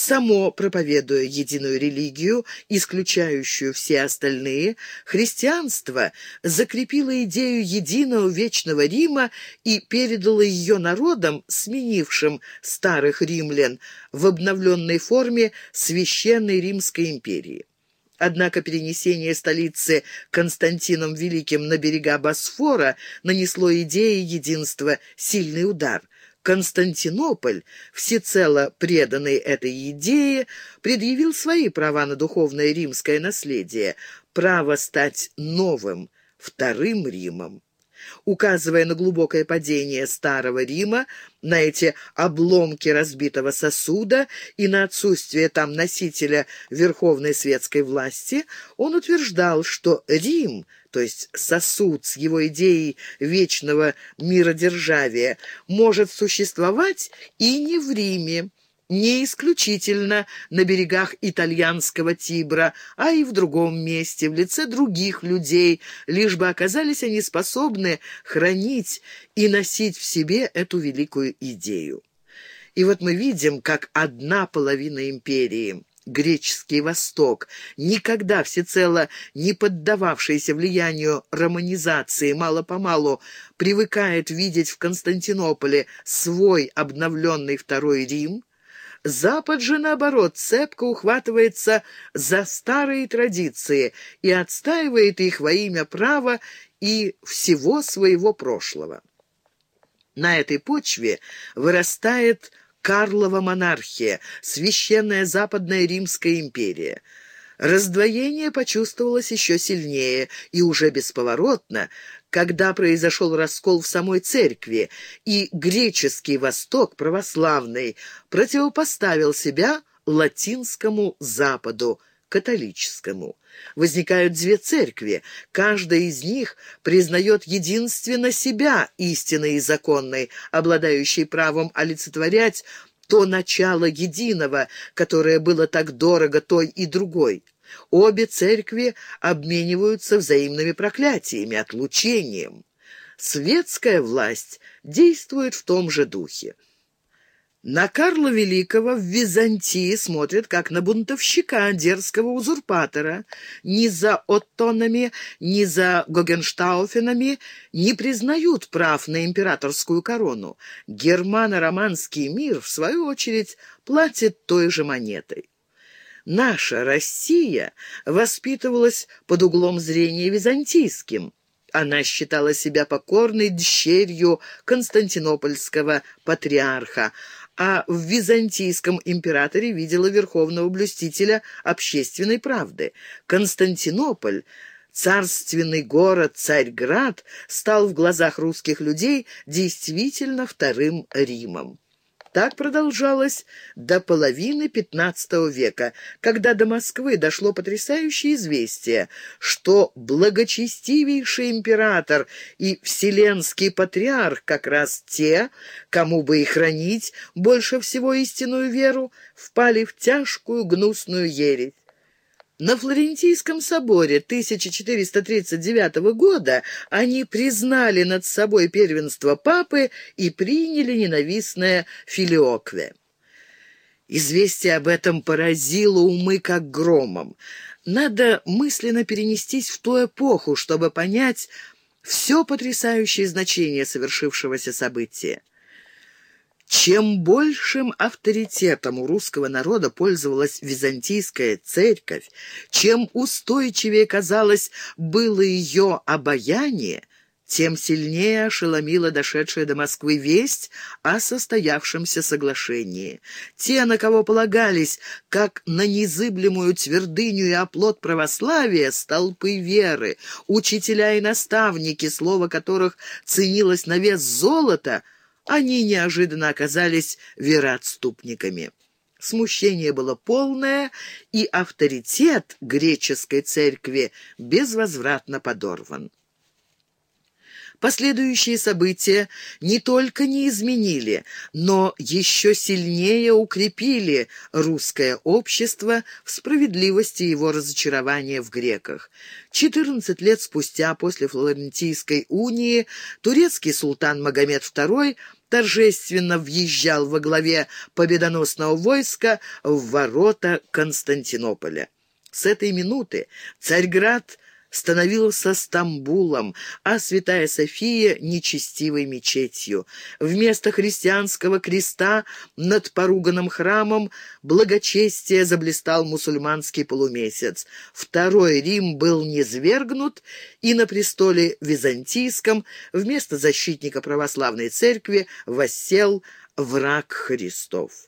Само проповедуя единую религию, исключающую все остальные, христианство закрепило идею единого вечного Рима и передало ее народам, сменившим старых римлян, в обновленной форме Священной Римской империи. Однако перенесение столицы Константином Великим на берега Босфора нанесло идее единства сильный удар. Константинополь, всецело преданный этой идее, предъявил свои права на духовное римское наследие, право стать новым, вторым Римом. Указывая на глубокое падение Старого Рима, на эти обломки разбитого сосуда и на отсутствие там носителя верховной светской власти, он утверждал, что Рим, то есть сосуд с его идеей вечного миродержавия, может существовать и не в Риме, не исключительно на берегах итальянского Тибра, а и в другом месте, в лице других людей, лишь бы оказались они способны хранить и носить в себе эту великую идею. И вот мы видим, как одна половина империи — греческий Восток, никогда всецело не поддававшийся влиянию романизации, мало-помалу привыкает видеть в Константинополе свой обновленный Второй Рим, Запад же, наоборот, цепко ухватывается за старые традиции и отстаивает их во имя права и всего своего прошлого. На этой почве вырастает Карлова монархия, священная Западная Римская империя. Раздвоение почувствовалось еще сильнее и уже бесповоротно, когда произошел раскол в самой церкви, и греческий Восток, православный, противопоставил себя латинскому Западу, католическому. Возникают две церкви, каждая из них признает единственно себя истинной и законной, обладающей правом олицетворять то начало единого, которое было так дорого той и другой. Обе церкви обмениваются взаимными проклятиями, отлучением. Светская власть действует в том же духе. На Карла Великого в Византии смотрят как на бунтовщика, дерзкого узурпатора. Ни за Оттонами, ни за Гогенштауфенами не признают прав на императорскую корону. Германо-романский мир, в свою очередь, платит той же монетой. Наша Россия воспитывалась под углом зрения византийским. Она считала себя покорной дщерью константинопольского патриарха, а в византийском императоре видела верховного блюстителя общественной правды. Константинополь царственный город Царьград стал в глазах русских людей действительно вторым Римом. Так продолжалось до половины XV века, когда до Москвы дошло потрясающее известие, что благочестивейший император и вселенский патриарх как раз те, кому бы и хранить больше всего истинную веру, впали в тяжкую гнусную ересь. На Флорентийском соборе 1439 года они признали над собой первенство папы и приняли ненавистное филиокве. Известие об этом поразило умы как громом. Надо мысленно перенестись в ту эпоху, чтобы понять все потрясающее значение совершившегося события. Чем большим авторитетом у русского народа пользовалась византийская церковь, чем устойчивее, казалось, было ее обаяние, тем сильнее ошеломила дошедшая до Москвы весть о состоявшемся соглашении. Те, на кого полагались, как на незыблемую твердыню и оплот православия, столпы веры, учителя и наставники, слово которых ценилось на вес золота — они неожиданно оказались вероотступниками. Смущение было полное, и авторитет греческой церкви безвозвратно подорван. Последующие события не только не изменили, но еще сильнее укрепили русское общество в справедливости его разочарования в греках. 14 лет спустя, после Флорентийской унии, турецкий султан Магомед II торжественно въезжал во главе победоносного войска в ворота Константинополя. С этой минуты Царьград становился Стамбулом, а Святая София — нечестивой мечетью. Вместо христианского креста над поруганным храмом благочестие заблистал мусульманский полумесяц. Второй Рим был низвергнут, и на престоле византийском вместо защитника православной церкви воссел враг Христов.